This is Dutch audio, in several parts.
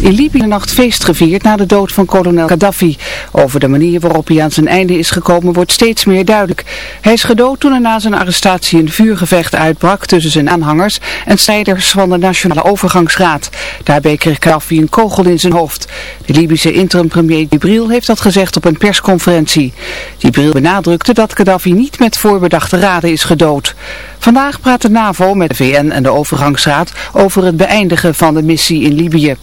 In Libië een nacht feest gevierd na de dood van kolonel Gaddafi. Over de manier waarop hij aan zijn einde is gekomen wordt steeds meer duidelijk. Hij is gedood toen er na zijn arrestatie een vuurgevecht uitbrak tussen zijn aanhangers en strijders van de Nationale Overgangsraad. Daarbij kreeg Gaddafi een kogel in zijn hoofd. De Libische interim-premier heeft dat gezegd op een persconferentie. Gibril benadrukte dat Gaddafi niet met voorbedachte raden is gedood. Vandaag praat de NAVO met de VN en de Overgangsraad over het beëindigen van de missie in Libië.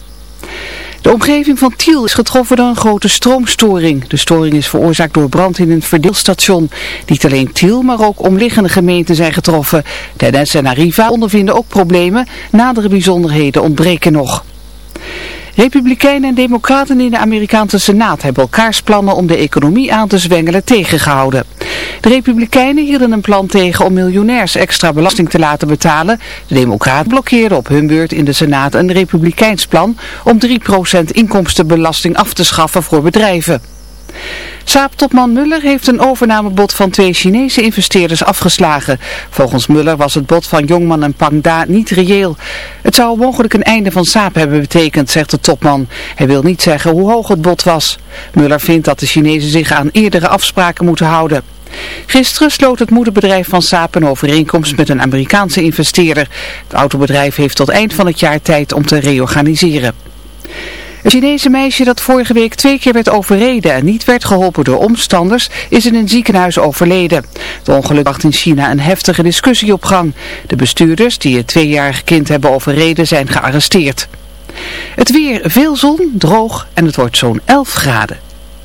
De omgeving van Tiel is getroffen door een grote stroomstoring. De storing is veroorzaakt door brand in een verdeelstation. Niet alleen Tiel, maar ook omliggende gemeenten zijn getroffen. De NS en Arriva ondervinden ook problemen. Nadere bijzonderheden ontbreken nog. Republikeinen en democraten in de Amerikaanse Senaat hebben elkaars plannen om de economie aan te zwengelen tegengehouden. De republikeinen hielden een plan tegen om miljonairs extra belasting te laten betalen. De democraten blokkeerden op hun beurt in de Senaat een republikeins plan om 3% inkomstenbelasting af te schaffen voor bedrijven. Saab-topman Muller heeft een overnamebod van twee Chinese investeerders afgeslagen. Volgens Muller was het bod van Jongman en Pangda niet reëel. Het zou mogelijk een einde van Saab hebben betekend, zegt de topman. Hij wil niet zeggen hoe hoog het bod was. Muller vindt dat de Chinezen zich aan eerdere afspraken moeten houden. Gisteren sloot het moederbedrijf van Saab een overeenkomst met een Amerikaanse investeerder. Het autobedrijf heeft tot eind van het jaar tijd om te reorganiseren. Een Chinese meisje dat vorige week twee keer werd overreden en niet werd geholpen door omstanders is in een ziekenhuis overleden. Het ongeluk bracht in China een heftige discussie op gang. De bestuurders die het tweejarige kind hebben overreden zijn gearresteerd. Het weer veel zon, droog en het wordt zo'n 11 graden.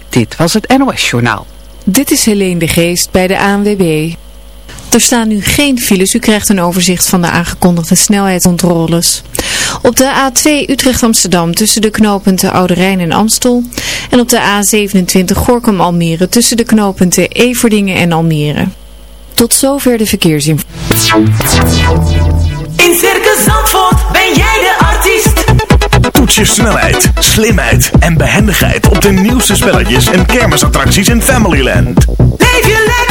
Dit was het NOS Journaal. Dit is Helene de Geest bij de ANWB. Er staan nu geen files. U krijgt een overzicht van de aangekondigde snelheidscontroles. Op de A2 Utrecht-Amsterdam tussen de knooppunten Oude Rijn en Amstel. En op de A27 Gorkum-Almere tussen de knooppunten Everdingen en Almere. Tot zover de verkeersinformatie. In Circus Zandvoort ben jij de artiest. Toets je snelheid, slimheid en behendigheid op de nieuwste spelletjes en kermisattracties in Familyland. Leef je lekker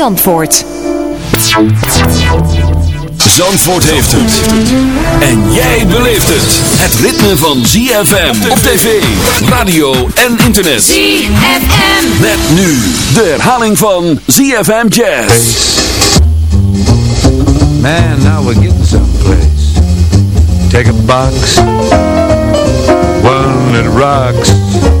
Zandvoort. Zandvoort heeft het. En jij beleeft het. Het ritme van ZFM op tv, radio en internet. ZFM. Met nu de herhaling van ZFM Jazz. Man, now we're getting someplace. Take a box, one that rocks.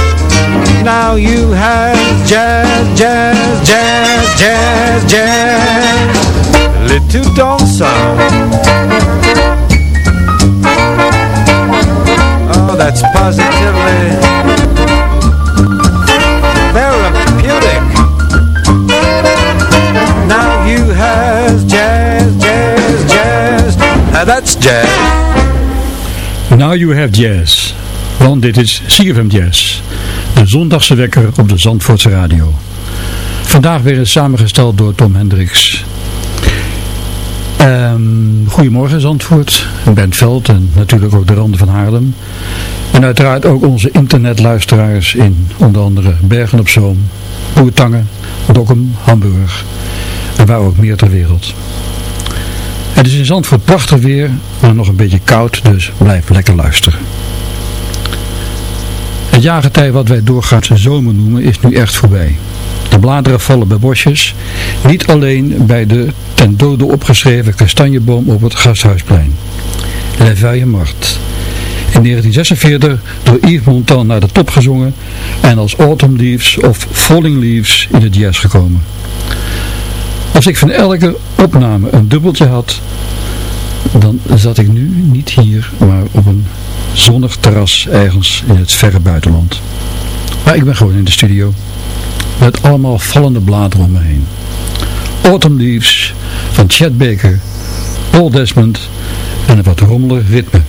Now you have jazz, jazz, jazz, jazz, jazz. Little sound. Oh, that's positively therapeutic. Now you have jazz, jazz, jazz. Now that's jazz. Now You Have Jazz. Want dit is CFM Jazz, de zondagse wekker op de Zandvoortse radio. Vandaag weer samengesteld door Tom Hendricks. Um, goedemorgen Zandvoort, Bentveld en natuurlijk ook de randen van Haarlem. En uiteraard ook onze internetluisteraars in onder andere Bergen op Zoom, Boertangen, Dokkum, Hamburg en waar ook meer ter wereld. Het is in Zandvoort prachtig weer, maar nog een beetje koud, dus blijf lekker luisteren. Het jaargetij wat wij doorgaans zomer noemen is nu echt voorbij. De bladeren vallen bij bosjes, niet alleen bij de ten dode opgeschreven kastanjeboom op het Gasthuisplein. Le Mart. In 1946 door Yves Montand naar de top gezongen en als Autumn Leaves of Falling Leaves in het jazz gekomen. Als ik van elke opname een dubbeltje had, dan zat ik nu niet hier, maar op een zonnig terras ergens in het verre buitenland. Maar ik ben gewoon in de studio, met allemaal vallende bladeren om me heen. Autumn Leaves van Chad Baker, Paul Desmond en een wat rommelig ritme.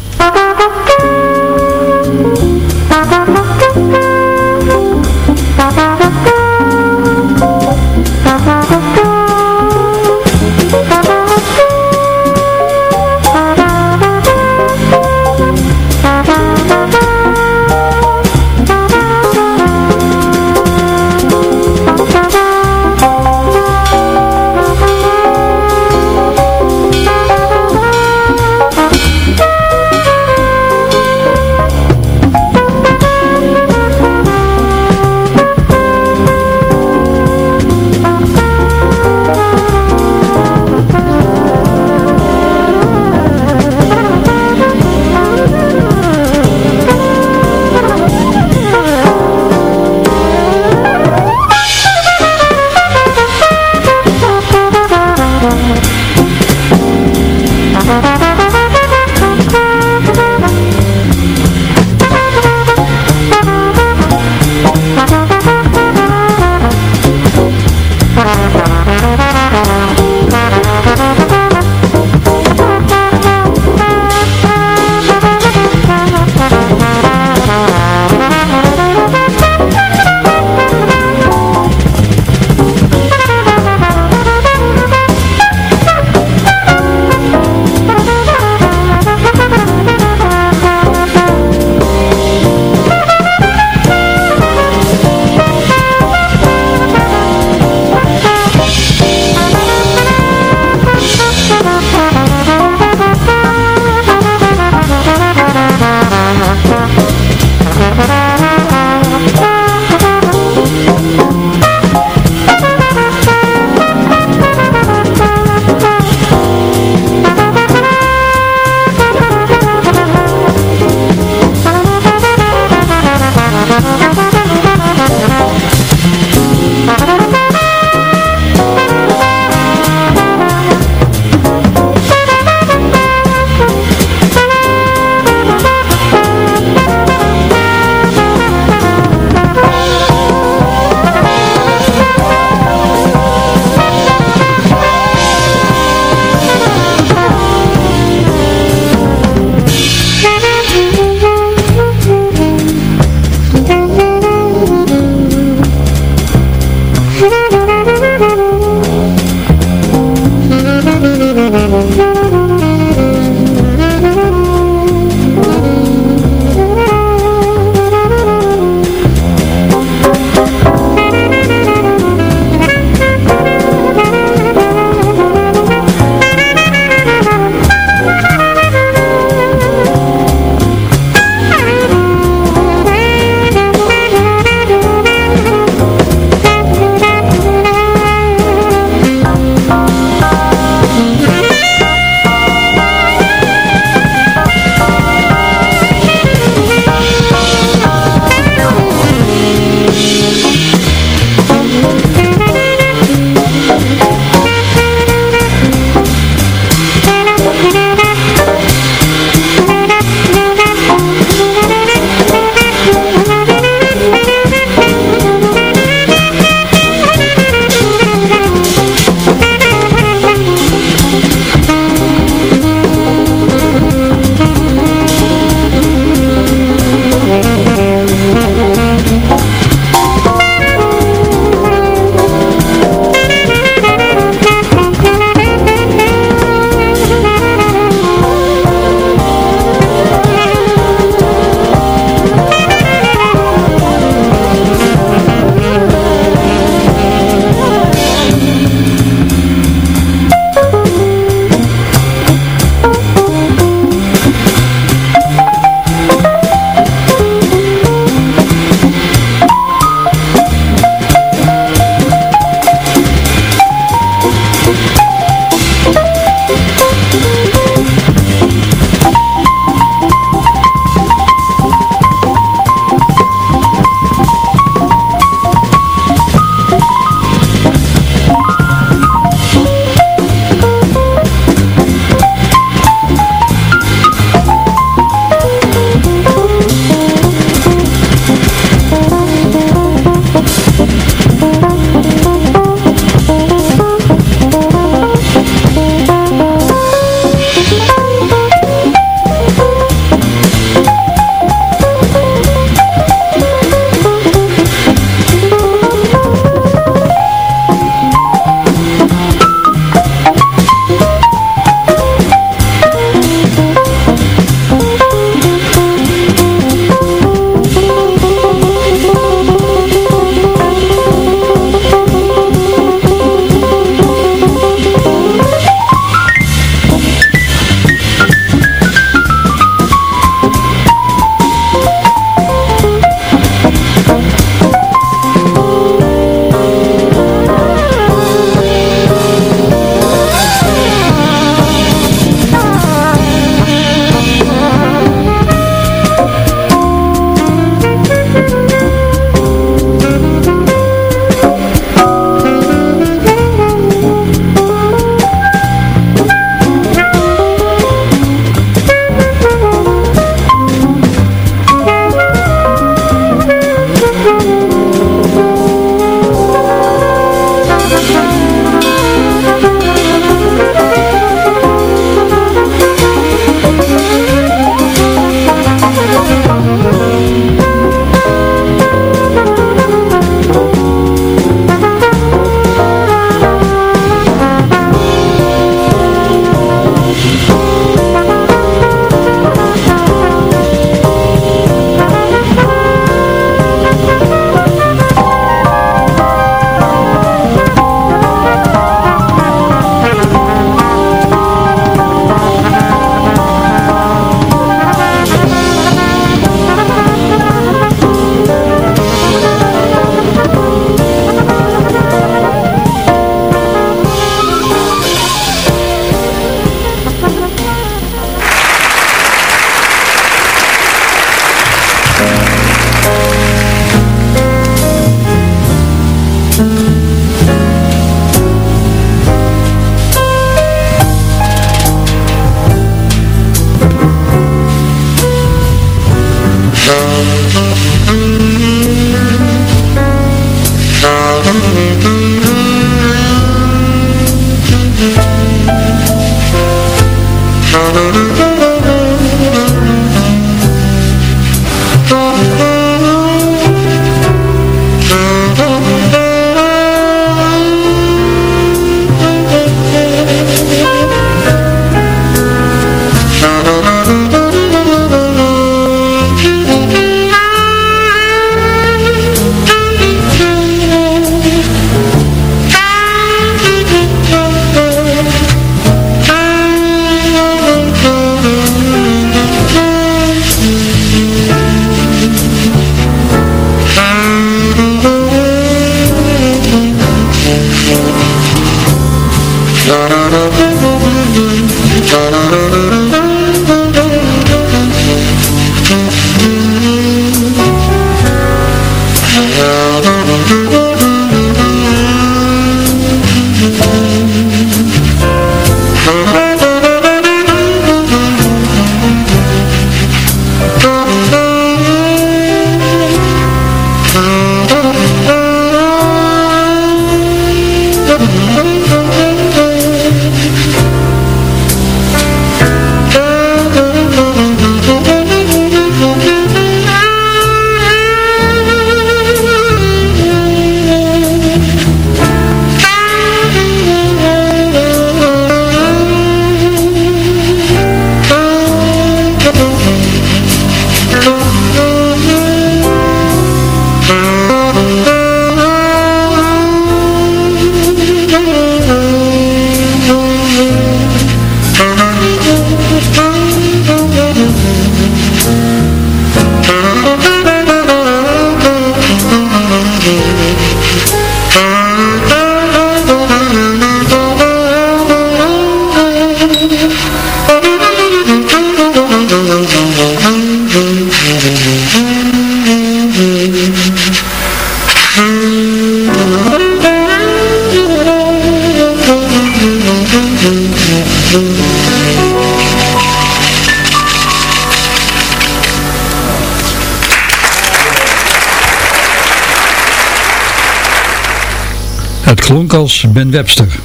Ben Webster,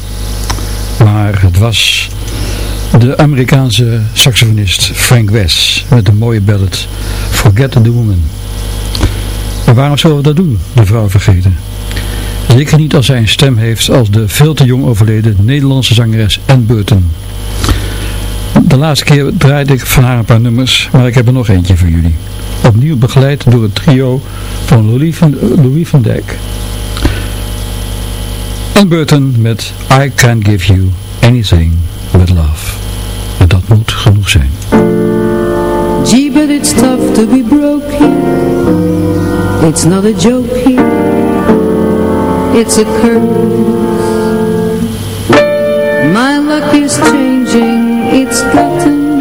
maar het was de Amerikaanse saxofonist Frank West met de mooie ballad Forget the Woman. Maar waarom zullen we dat doen, de vrouw vergeten? Zeker niet als zij een stem heeft als de veel te jong overleden Nederlandse zangeres Anne Burton. De laatste keer draaide ik van haar een paar nummers, maar ik heb er nog eentje voor jullie. Opnieuw begeleid door het trio van Louis van, Louis van Dijk. Anne Burton met I Can't Give You Anything But Love. En dat moet genoeg zijn. Gee, but it's tough to be broke here. It's not a joke here. It's a curse. My luck is changing. It's gotten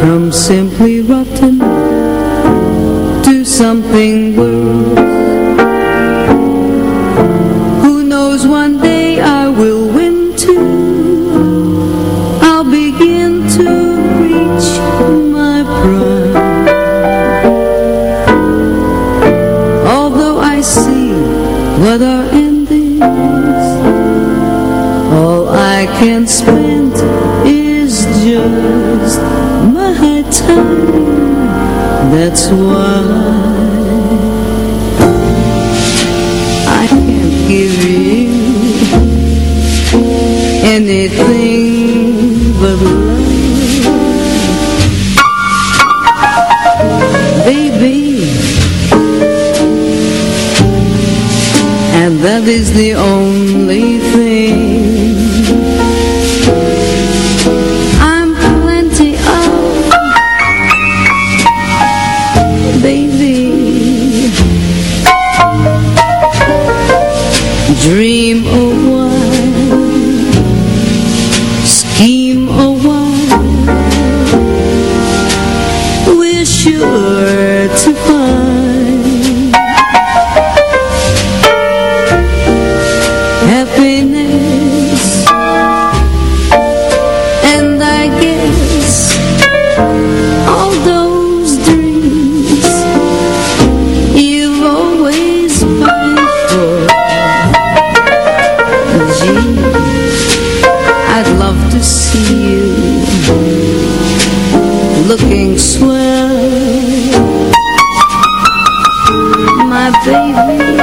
from simply rotten to something worse. That's why I can't give you anything but love, baby. And that is the only thing Dream looking swell. My baby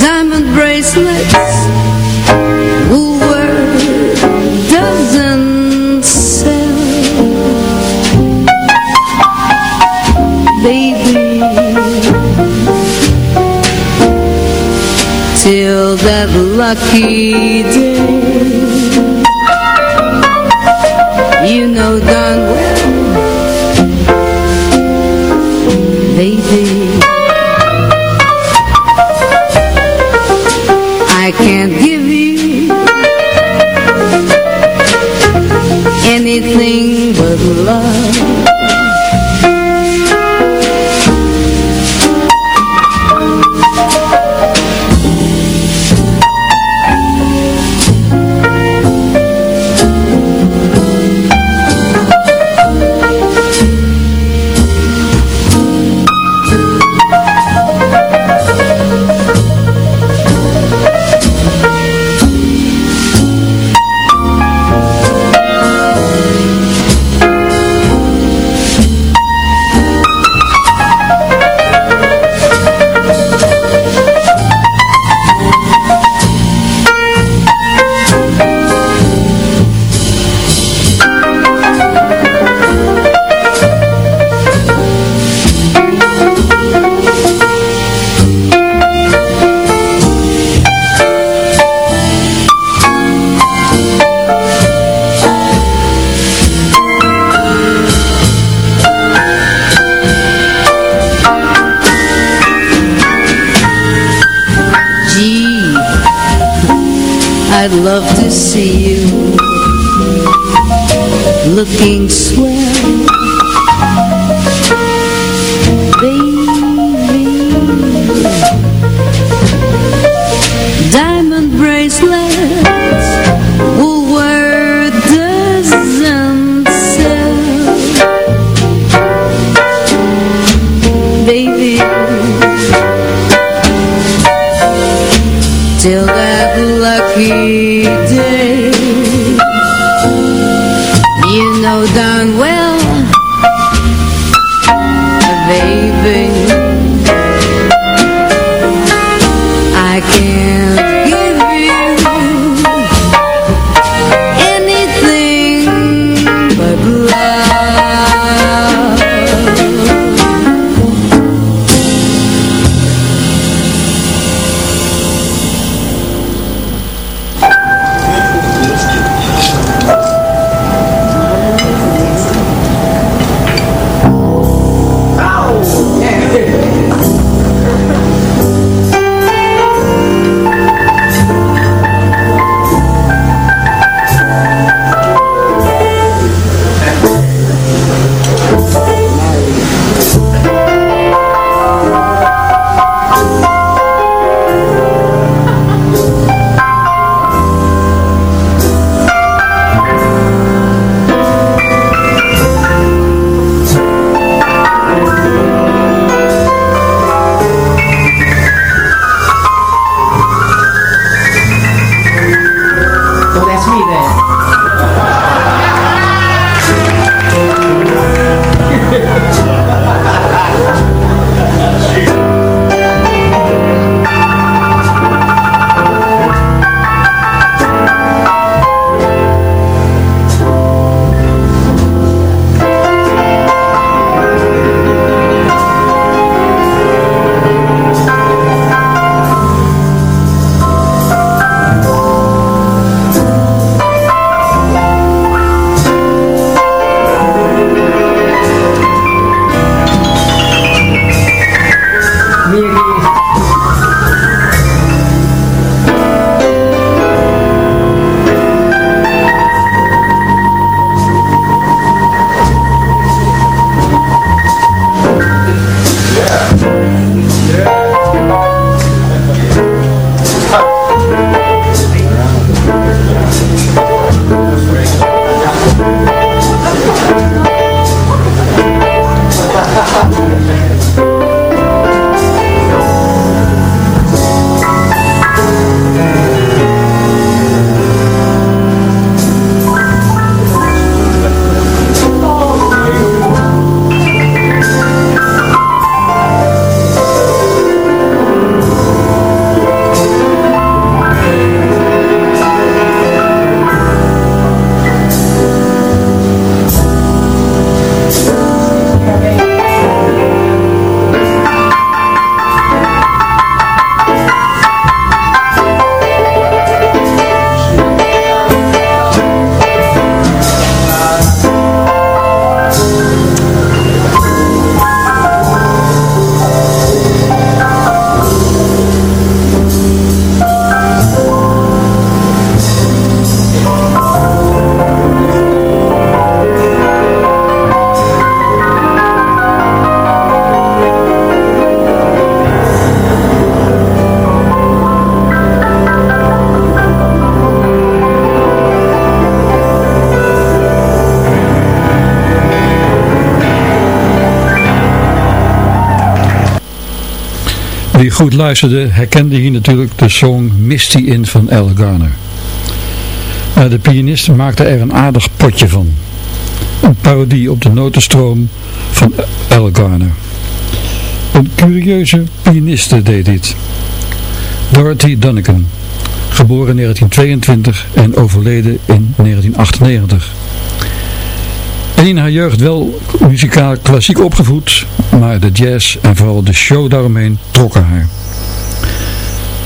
Diamond bracelets doesn't Baby Till that lucky day. You know I'd love to see you looking swell. Baby Diamond bracelets Baby. Till day. You know darn well Wie goed luisterde herkende hier natuurlijk de song Misty In van Al Garner. De pianist maakte er een aardig potje van. Een parodie op de notenstroom van Al Garner. Een curieuze pianiste deed dit. Dorothy Dunnigan, geboren in 1922 en overleden in 1998. En in haar jeugd wel muzikaal klassiek opgevoed, maar de jazz en vooral de show daaromheen trokken haar.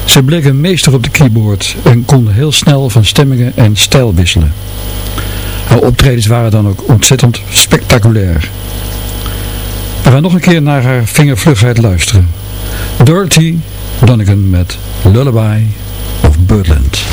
Ze bleek een meester op de keyboard en kon heel snel van stemmingen en stijl wisselen. Haar optredens waren dan ook ontzettend spectaculair. We gaan nog een keer naar haar vingervlugheid luisteren. Dorothy Donegan met Lullaby of Birdland.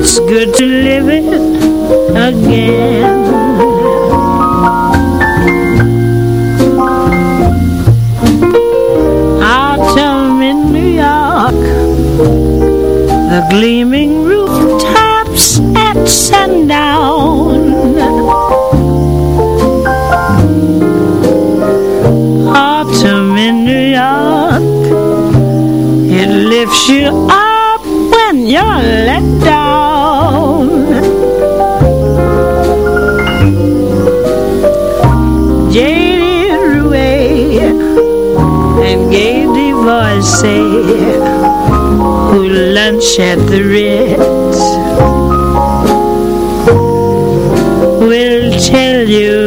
It's good to live it again. At the Ritz will tell you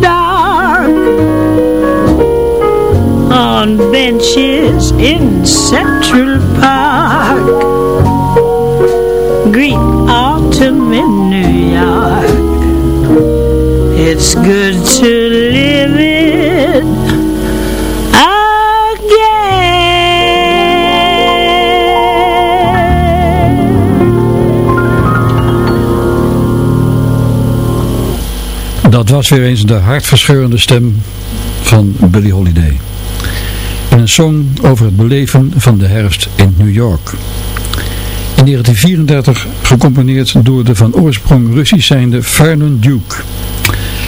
dark on benches in Central Park. Greet autumn in New York. It's good to live Dat was weer eens de hartverscheurende stem van Billie Holiday. In een song over het beleven van de herfst in New York. In 1934 gecomponeerd door de van oorsprong Russisch zijnde Vernon Duke.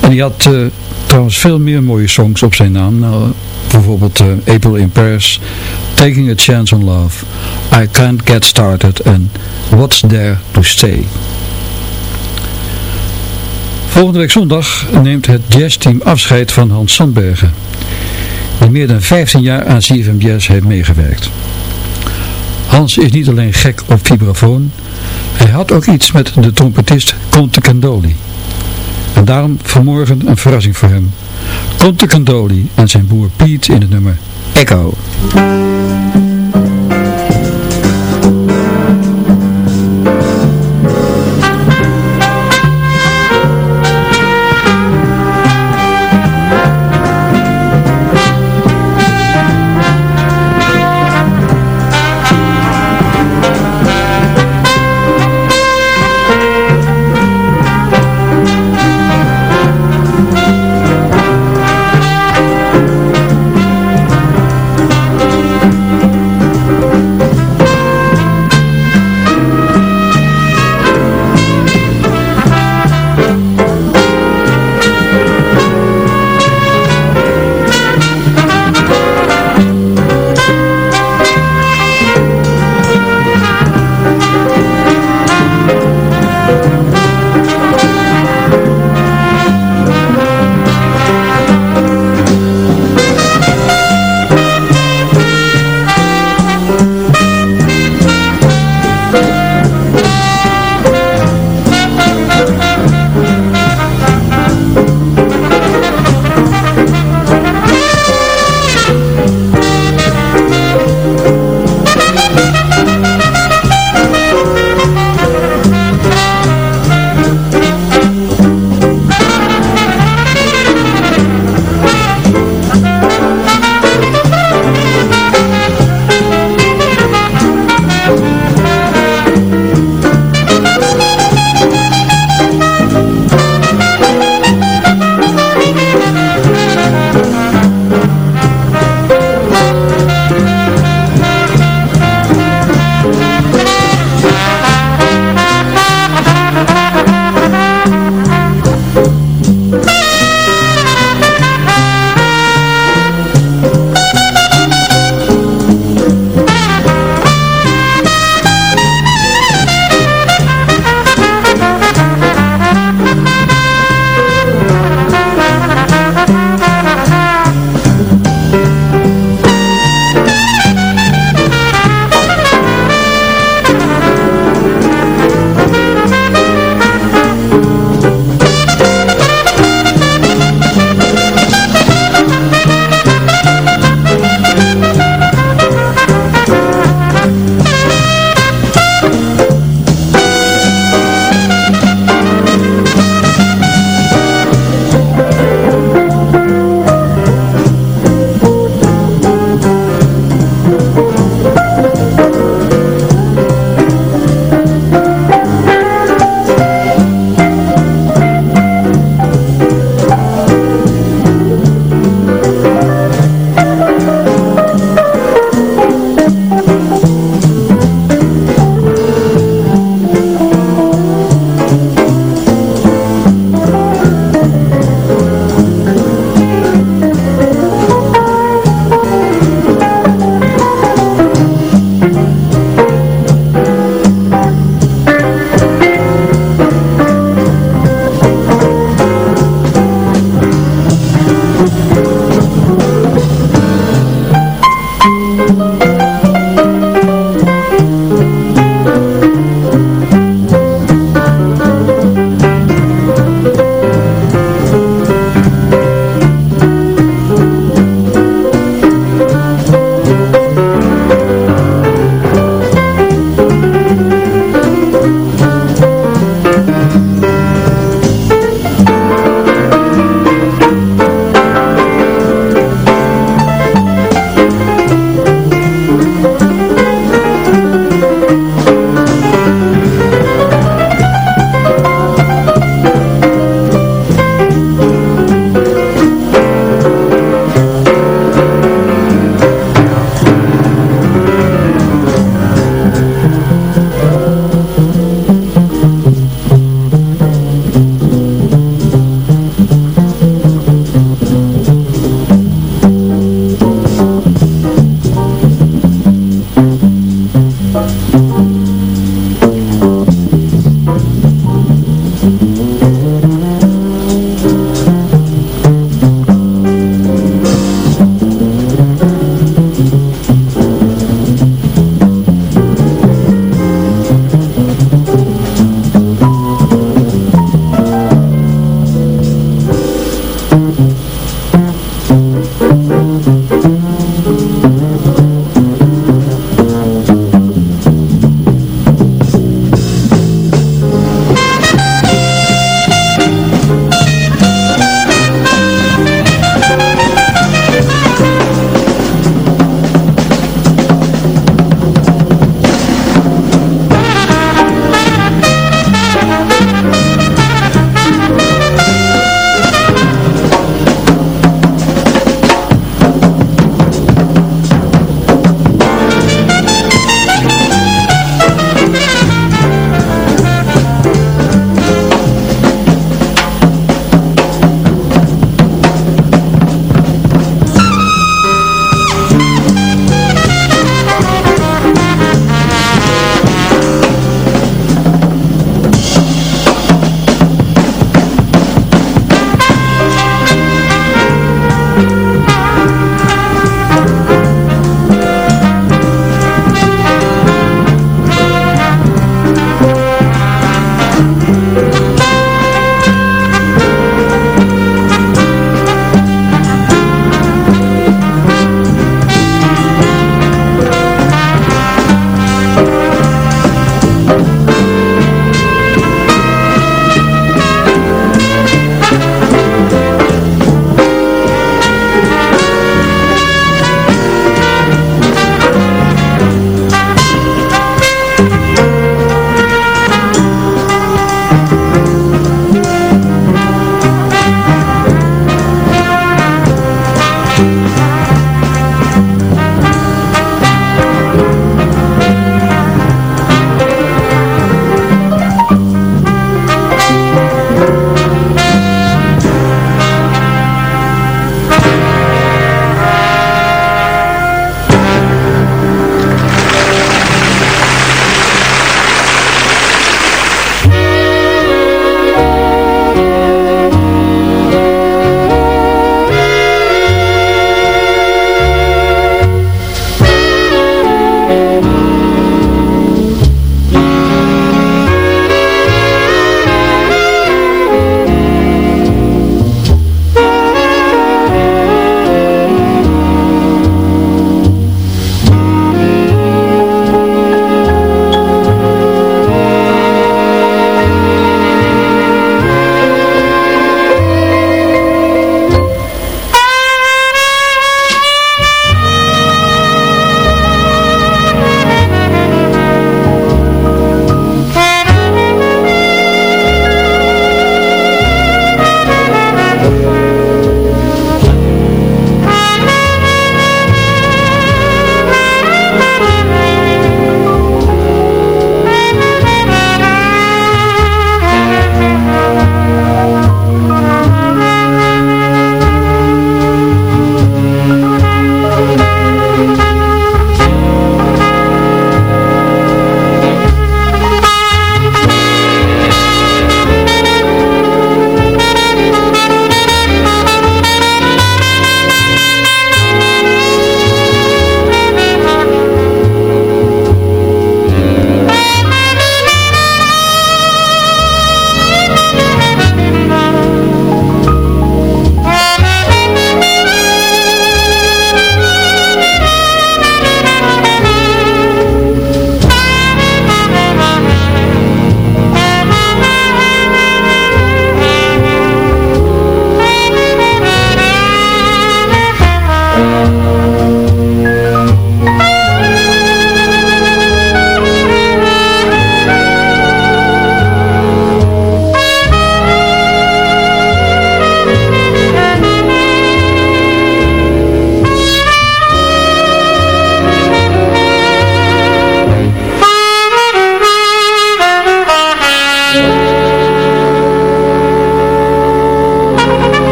En die had uh, trouwens veel meer mooie songs op zijn naam. Nou, bijvoorbeeld uh, April in Paris, Taking a Chance on Love, I Can't Get Started en What's There to Stay. Volgende week zondag neemt het jazzteam afscheid van Hans Sandbergen, die meer dan 15 jaar aan CFM Jazz heeft meegewerkt. Hans is niet alleen gek op vibrafoon, hij had ook iets met de trompetist Conte Candoli. En daarom vanmorgen een verrassing voor hem. Conte Candoli en zijn broer Piet in het nummer Echo.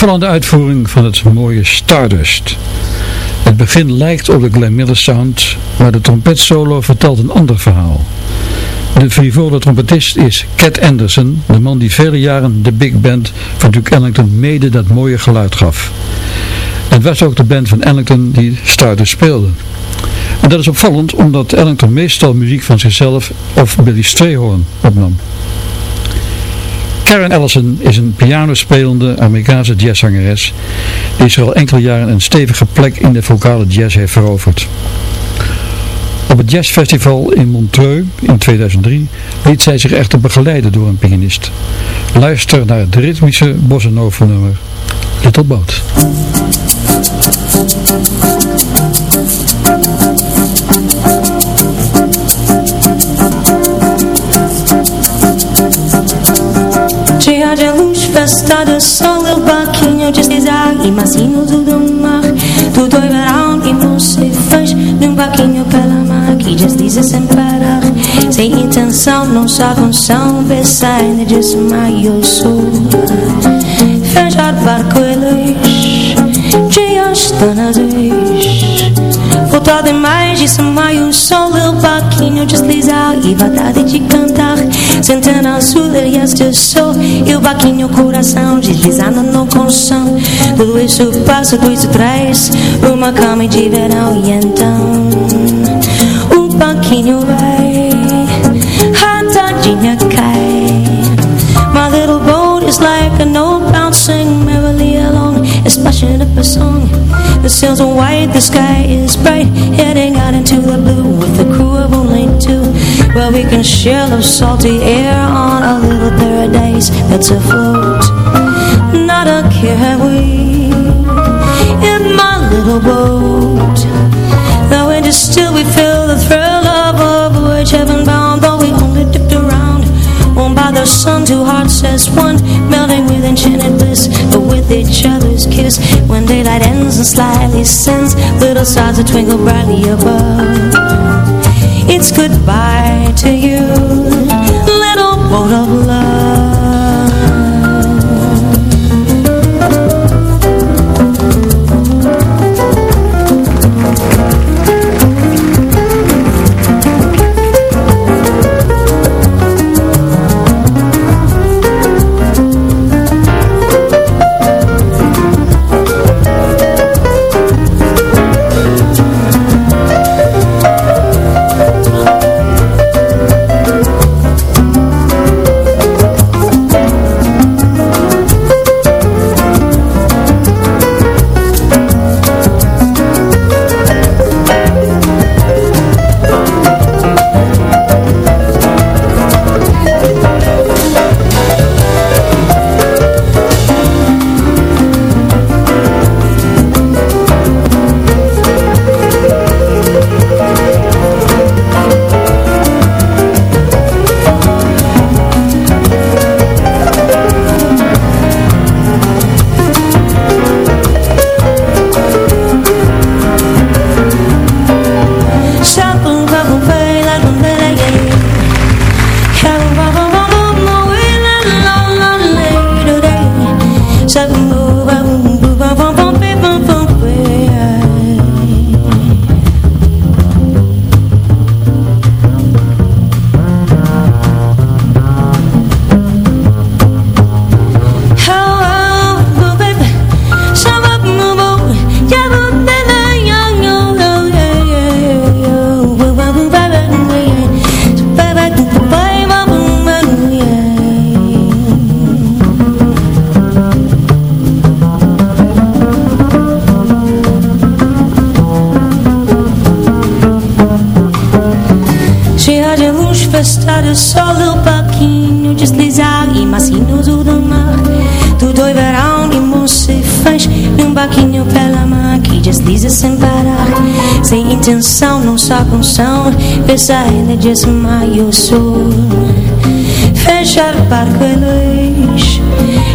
Opvallende uitvoering van het mooie Stardust. Het begin lijkt op de Glenn Miller sound, maar de trompetsolo vertelt een ander verhaal. De frivole trompetist is Cat Anderson, de man die vele jaren de big band van Duke Ellington mede dat mooie geluid gaf. Het was ook de band van Ellington die Stardust speelde. En dat is opvallend omdat Ellington meestal muziek van zichzelf of Billy Strayhorn opnam. Karen Ellison is een pianospelende Amerikaanse jazzangeres die zich al enkele jaren een stevige plek in de vocale jazz heeft veroverd. Op het jazzfestival in Montreux in 2003 liet zij zich echter begeleiden door een pianist. Luister naar het ritmische bossa nummer Little Boat. De luz, festa de sol, el barquinho deslizar E macio do mar, tudo é verão e você faz Num barquinho pela mar que desliza sem parar. Sem intenção, não só função Pensar ainda desmaio sou Fechar barco e luz Dias tão azuis Voltar demais, desmaio o sol El barquinho deslizar e vontade de cantar. Sentando azul e este sol E o baquinho coração deslizando no colchão. Tudo isso passa, tudo isso traz Uma cama de verão e então O baquinho vai. A tadinha cai. My little boat is like an old bouncing merrily along. It's up a song sails are white, the sky is bright Heading out into the blue With a crew of only two. Well, we can share the salty air On a little paradise that's afloat. Not a care have we In my little boat. The wind is still, we feel the thrill of a voyage Heaven bound, though we only dipped around. Warmed by the sun, two hearts as one Melting with enchanted bliss Ends and slightly sends Little stars that twinkle brightly above. It's goodbye to you Little boat of Sem intenção, não só com som. Pensar ainda desmaio sou Fechar o barco e luz.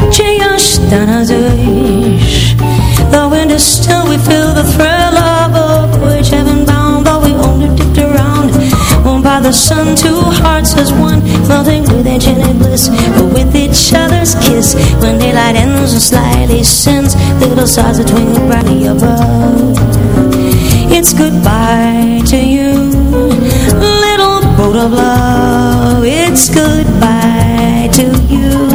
Dias tão azuis The wind is still, we feel the thrill of a voyage. Heaven bound, though we only dipped around. Warmed by the sun, two hearts as one. Melting with enchanted bliss But with each other's kiss. When daylight ends and slightly sins Little stars that twinkle brightly above it's goodbye to you. Little boat of love, it's goodbye to you.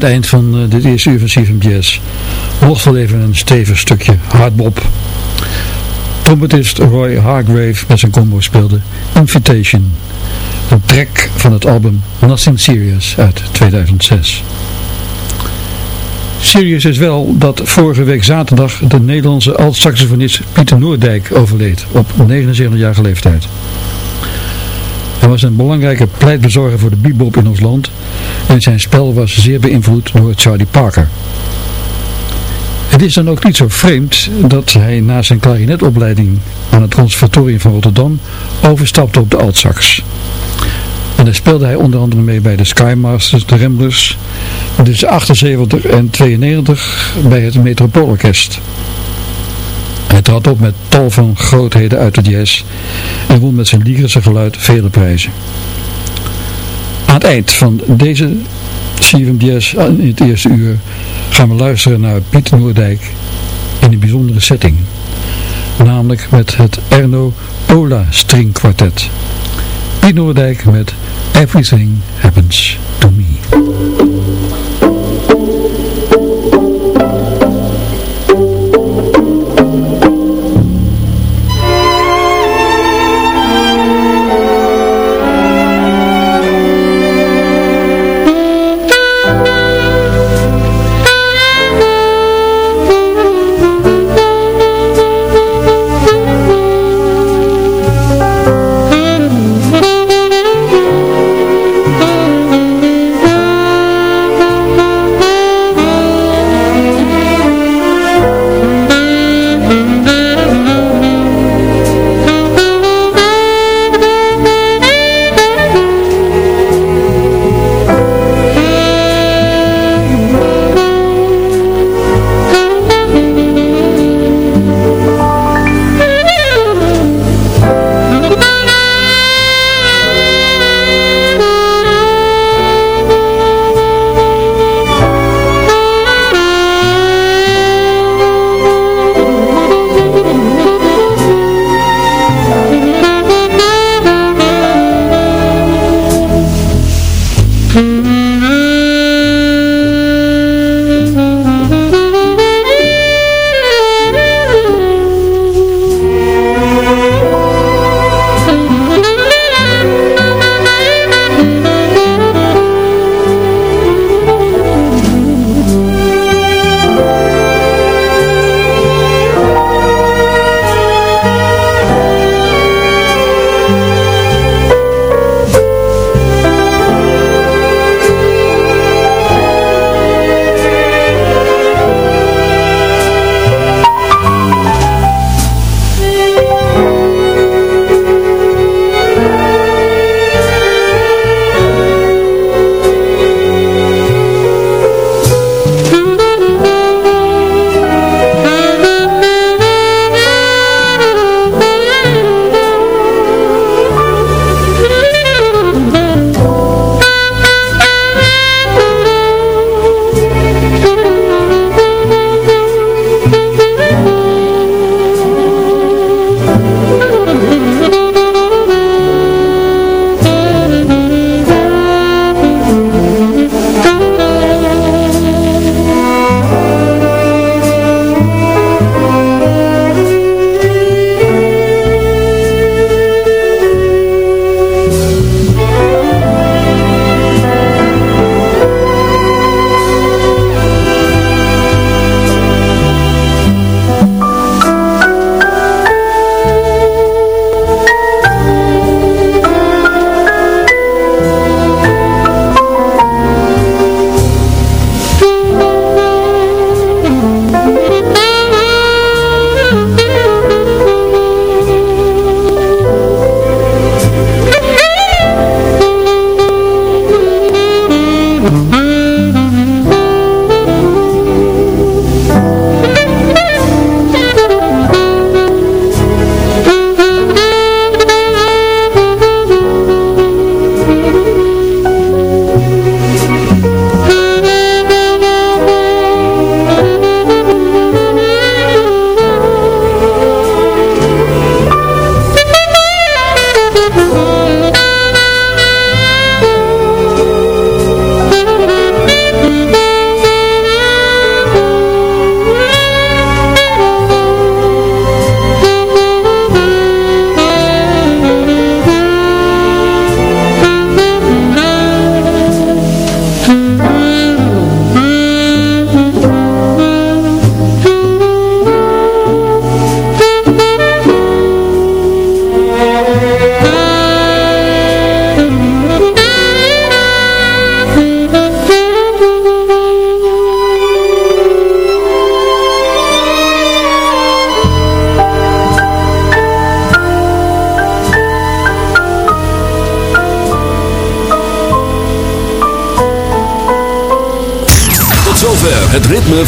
Het eind van uh, dit eerste uur van CFM Jazz. Nog even een stevig stukje hardbop. Trompetist Roy Hargrave met zijn combo speelde Invitation. Een track van het album Nothing Serious uit 2006. Serious is wel dat vorige week zaterdag de Nederlandse alt-saxofonist Pieter Noordijk overleed op 79-jarige leeftijd. Hij was een belangrijke pleitbezorger voor de bebop in ons land en zijn spel was zeer beïnvloed door Charlie Parker. Het is dan ook niet zo vreemd dat hij na zijn klarinetopleiding aan het conservatorium van Rotterdam overstapte op de altsax. En daar speelde hij onder andere mee bij de Skymasters, de Ramblers, tussen 78 en 92 bij het Metropoolorkest. Hij trad op met tal van grootheden uit de jazz en won met zijn lyrische geluid vele prijzen. Aan het eind van deze CFM Jazz in het eerste uur gaan we luisteren naar Piet Noordijk in een bijzondere setting. Namelijk met het Erno Ola String Quartet. Piet Noordijk met Everything Happens to Me.